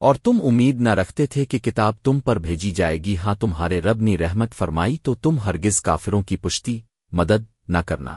اور تم امید نہ رکھتے تھے کہ کتاب تم پر بھیجی جائے گی۔ ہاں تمہارے رب نے رحمت فرمائی تو تم ہرگز کافروں کی پشتی، مدد نہ کرنا۔